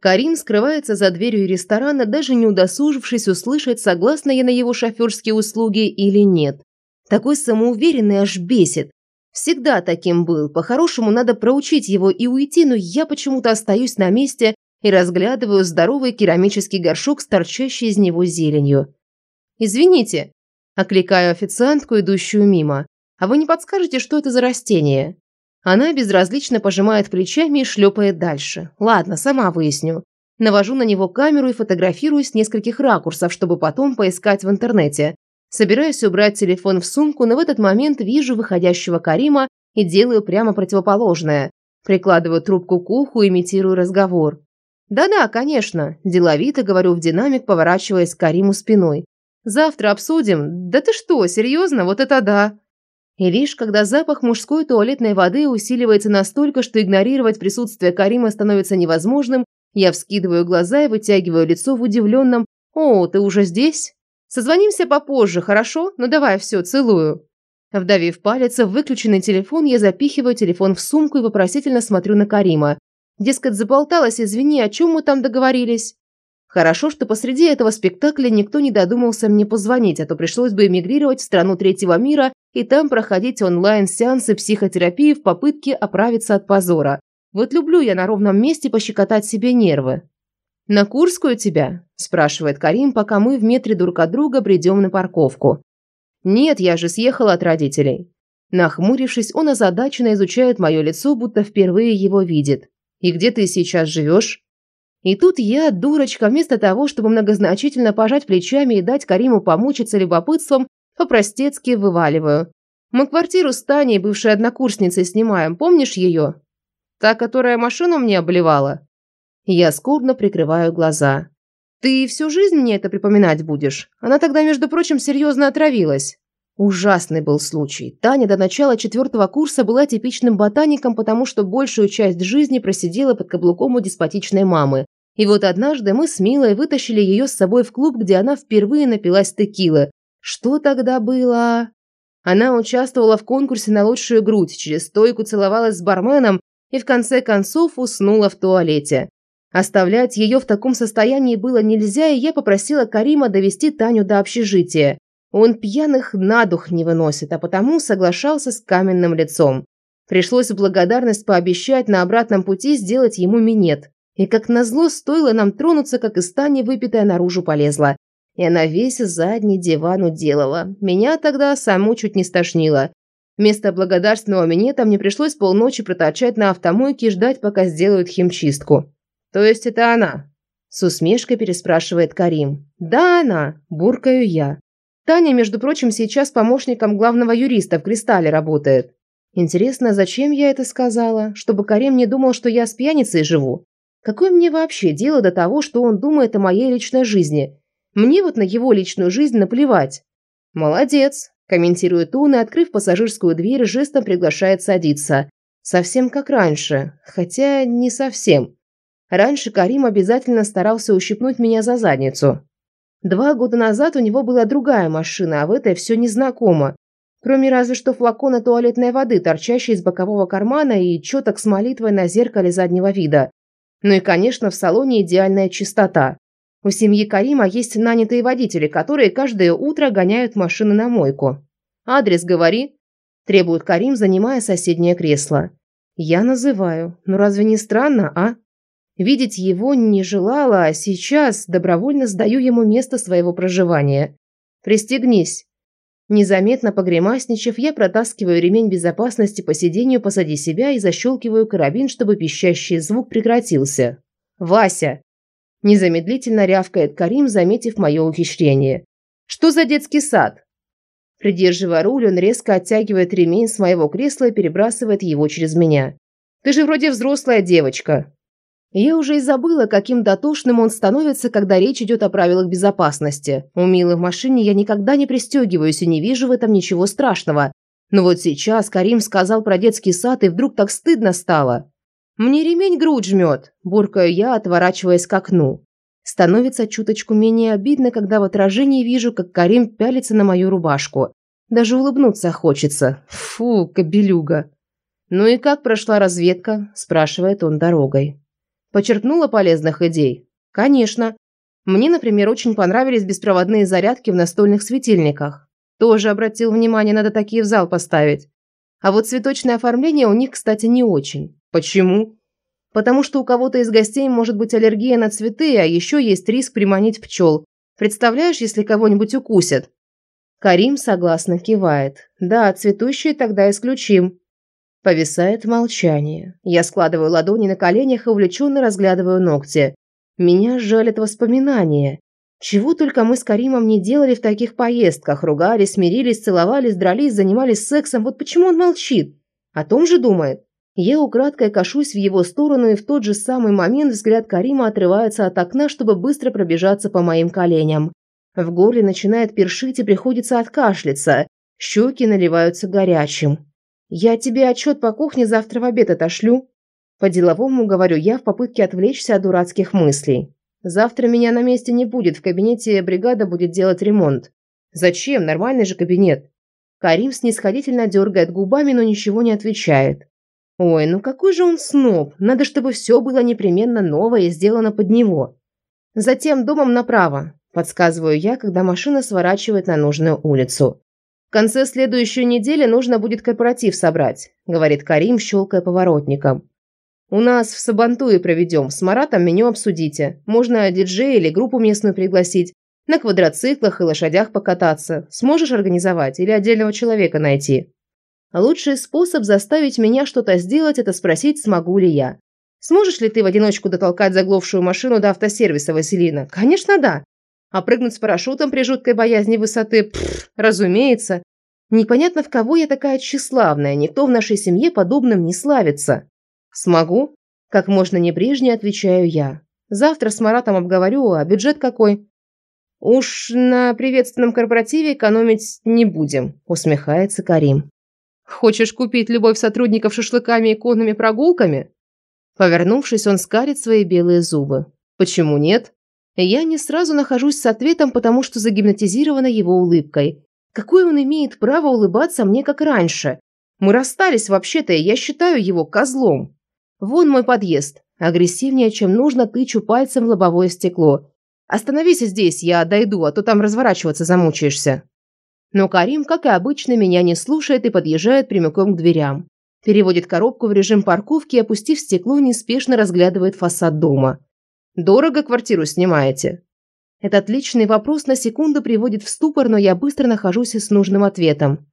Карим скрывается за дверью ресторана, даже не удосужившись услышать, согласна я на его шоферские услуги или нет. Такой самоуверенный аж бесит. Всегда таким был. По-хорошему надо проучить его и уйти, но я почему-то остаюсь на месте и разглядываю здоровый керамический горшок с торчащей из него зеленью. «Извините», – окликаю официантку, идущую мимо. «А вы не подскажете, что это за растение?» Она безразлично пожимает плечами и шлепает дальше. «Ладно, сама выясню». Навожу на него камеру и фотографирую с нескольких ракурсов, чтобы потом поискать в интернете. Собираюсь убрать телефон в сумку, но в этот момент вижу выходящего Карима и делаю прямо противоположное. Прикладываю трубку к уху, имитирую разговор. «Да-да, конечно», – деловито говорю в динамик, поворачиваясь к Кариму спиной. «Завтра обсудим. Да ты что, серьезно? Вот это да!» И лишь когда запах мужской туалетной воды усиливается настолько, что игнорировать присутствие Карима становится невозможным, я вскидываю глаза и вытягиваю лицо в удивленном «О, ты уже здесь?» Созвонимся попозже, хорошо? Ну давай, все, целую». Вдавив палец в выключенный телефон, я запихиваю телефон в сумку и вопросительно смотрю на Карима. Дескать, заболталась, извини, о чем мы там договорились? Хорошо, что посреди этого спектакля никто не додумался мне позвонить, а то пришлось бы эмигрировать в страну третьего мира и там проходить онлайн-сеансы психотерапии в попытке оправиться от позора. Вот люблю я на ровном месте пощекотать себе нервы. «На Курскую тебя?» – спрашивает Карим, пока мы в метре друг от друга бредем на парковку. «Нет, я же съехала от родителей». Нахмурившись, он озадаченно изучает мое лицо, будто впервые его видит. «И где ты сейчас живешь?» И тут я, дурочка, вместо того, чтобы многозначительно пожать плечами и дать Кариму помучиться любопытством, по-простецки вываливаю. «Мы квартиру с Таней, бывшей однокурсницей, снимаем. Помнишь ее?» «Та, которая машину мне обливала?» Я скорбно прикрываю глаза. «Ты всю жизнь мне это припоминать будешь? Она тогда, между прочим, серьезно отравилась». Ужасный был случай. Таня до начала четвертого курса была типичным ботаником, потому что большую часть жизни просидела под каблуком у деспотичной мамы. И вот однажды мы с Милой вытащили ее с собой в клуб, где она впервые напилась текилы. Что тогда было? Она участвовала в конкурсе на лучшую грудь, через стойку целовалась с барменом и в конце концов уснула в туалете. Оставлять ее в таком состоянии было нельзя, и я попросила Карима довести Таню до общежития. Он пьяных на дух не выносит, а потому соглашался с каменным лицом. Пришлось в благодарность пообещать на обратном пути сделать ему минет. И как назло, стоило нам тронуться, как из Тани выпитая наружу полезла. И она весь задний диван уделала. Меня тогда саму чуть не стошнило. Вместо благодарственного минета мне пришлось полночи проторчать на автомойке и ждать, пока сделают химчистку. «То есть это она?» С усмешкой переспрашивает Карим. «Да, она!» – буркаю я. Таня, между прочим, сейчас помощником главного юриста в «Кристалле» работает. Интересно, зачем я это сказала? Чтобы Карим не думал, что я с пьяницей живу? Какое мне вообще дело до того, что он думает о моей личной жизни? Мне вот на его личную жизнь наплевать. «Молодец», – комментирует он и, открыв пассажирскую дверь, жестом приглашает садиться. Совсем как раньше. Хотя не совсем. Раньше Карим обязательно старался ущипнуть меня за задницу. Два года назад у него была другая машина, а в этой все незнакомо. Кроме разве что флакона туалетной воды, торчащей из бокового кармана и четок с молитвой на зеркале заднего вида. Ну и, конечно, в салоне идеальная чистота. У семьи Карима есть нанятые водители, которые каждое утро гоняют машины на мойку. «Адрес говори», – требует Карим, занимая соседнее кресло. «Я называю. Ну разве не странно, а?» Видеть его не желала, а сейчас добровольно сдаю ему место своего проживания. «Пристегнись». Незаметно погремасничав, я протаскиваю ремень безопасности по сиденью позади себя и защелкиваю карабин, чтобы пищащий звук прекратился. «Вася!» Незамедлительно рявкает Карим, заметив мое ухищрение. «Что за детский сад?» Придерживая руль, он резко оттягивает ремень с моего кресла и перебрасывает его через меня. «Ты же вроде взрослая девочка!» Я уже и забыла, каким дотошным он становится, когда речь идет о правилах безопасности. У Милы в машине я никогда не пристегиваюсь и не вижу в этом ничего страшного. Но вот сейчас Карим сказал про детский сад, и вдруг так стыдно стало. «Мне ремень грудь жмет», – буркаю я, отворачиваясь к окну. Становится чуточку менее обидно, когда в отражении вижу, как Карим пялится на мою рубашку. Даже улыбнуться хочется. Фу, кобелюга. «Ну и как прошла разведка?» – спрашивает он дорогой. Почерпнула полезных идей? Конечно. Мне, например, очень понравились беспроводные зарядки в настольных светильниках. Тоже обратил внимание, надо такие в зал поставить. А вот цветочное оформление у них, кстати, не очень. Почему? Потому что у кого-то из гостей может быть аллергия на цветы, а еще есть риск приманить пчел. Представляешь, если кого-нибудь укусят? Карим согласно кивает. Да, цветущие тогда исключим. Повисает молчание. Я складываю ладони на коленях и увлеченно разглядываю ногти. Меня жалят воспоминания. Чего только мы с Каримом не делали в таких поездках. Ругались, смирились, целовались, дрались, занимались сексом. Вот почему он молчит? О том же думает. Я украдкой кашусь в его сторону, и в тот же самый момент взгляд Карима отрывается от окна, чтобы быстро пробежаться по моим коленям. В горле начинает першить и приходится откашляться. Щеки наливаются горячим. «Я тебе отчет по кухне завтра в обед отошлю». По-деловому говорю я в попытке отвлечься от дурацких мыслей. Завтра меня на месте не будет, в кабинете бригада будет делать ремонт. Зачем? Нормальный же кабинет. Карим снисходительно дергает губами, но ничего не отвечает. Ой, ну какой же он сноб. Надо, чтобы все было непременно новое и сделано под него. Затем домом направо. Подсказываю я, когда машина сворачивает на нужную улицу. В конце следующей недели нужно будет корпоратив собрать, говорит Карим, щелкая поворотником. У нас в Сабантуе проведем, с Маратом меню обсудите. Можно диджея или группу местную пригласить. На квадроциклах и лошадях покататься. Сможешь организовать или отдельного человека найти? Лучший способ заставить меня что-то сделать – это спросить, смогу ли я. Сможешь ли ты в одиночку дотолкать заглохшую машину до автосервиса, Василина? Конечно, да. А прыгнуть с парашютом при жуткой боязни высоты? Пфф, разумеется. Непонятно, в кого я такая тщеславная, никто в нашей семье подобным не славится. Смогу? Как можно небрежнее отвечаю я. Завтра с Маратом обговорю, а бюджет какой? Уж на приветственном корпоративе экономить не будем, усмехается Карим. Хочешь купить любовь сотрудников шашлыками и конными прогулками? Повернувшись, он скалит свои белые зубы. Почему нет? Я не сразу нахожусь с ответом, потому что загипнотизирована его улыбкой. Какое он имеет право улыбаться мне, как раньше? Мы расстались вообще-то, и я считаю его козлом. Вон мой подъезд. Агрессивнее, чем нужно, тычу пальцем в лобовое стекло. Остановись здесь, я дойду, а то там разворачиваться замучаешься. Но Карим, как и обычно, меня не слушает и подъезжает прямиком к дверям. Переводит коробку в режим парковки и, опустив стекло, неспешно разглядывает фасад дома. Дорого квартиру снимаете? Этот личный вопрос на секунду приводит в ступор, но я быстро нахожусь с нужным ответом.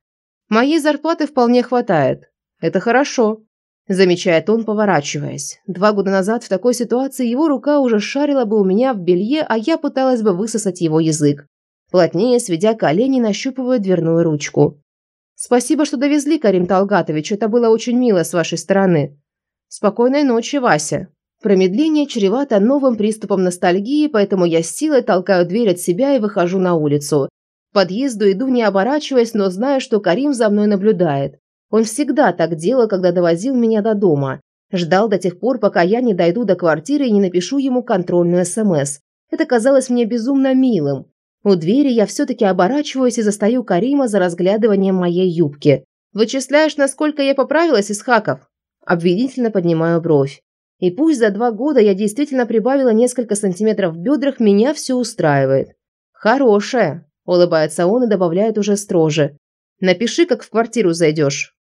Моей зарплаты вполне хватает. Это хорошо. Замечает он, поворачиваясь. Два года назад в такой ситуации его рука уже шарила бы у меня в белье, а я пыталась бы высосать его язык. Плотнее, сведя колени, нащупываю дверную ручку. «Спасибо, что довезли, Карим Талгатович. Это было очень мило с вашей стороны. Спокойной ночи, Вася». Промедление чревато новым приступом ностальгии, поэтому я с силой толкаю дверь от себя и выхожу на улицу. К подъезду иду, не оборачиваясь, но знаю, что Карим за мной наблюдает. Он всегда так делал, когда довозил меня до дома. Ждал до тех пор, пока я не дойду до квартиры и не напишу ему контрольную СМС. Это казалось мне безумно милым. У двери я все-таки оборачиваюсь и застаю Карима за разглядыванием моей юбки. «Вычисляешь, насколько я поправилась, из хаков?» Обвинительно поднимаю бровь. И пусть за два года я действительно прибавила несколько сантиметров в бедрах, меня все устраивает. «Хорошая», – улыбается он и добавляет уже строже. «Напиши, как в квартиру зайдешь.